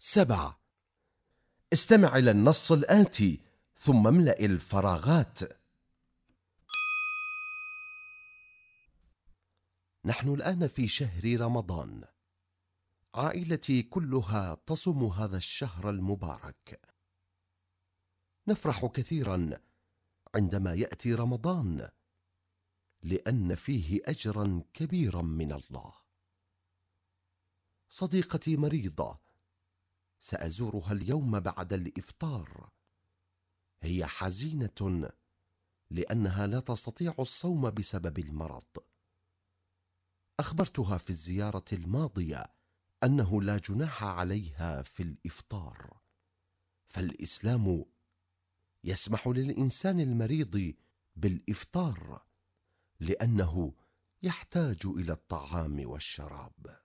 سبعة. استمع إلى النص الآتي ثم املأ الفراغات. نحن الآن في شهر رمضان. عائلتي كلها تصوم هذا الشهر المبارك. نفرح كثيرا عندما يأتي رمضان لأن فيه أجرا كبيرا من الله. صديقتي مريضة سأزورها اليوم بعد الإفطار. هي حزينة لأنها لا تستطيع الصوم بسبب المرض. أخبرتها في الزيارة الماضية أنه لا جناح عليها في الإفطار. فالإسلام يسمح للإنسان المريض بالإفطار لأنه يحتاج إلى الطعام والشراب.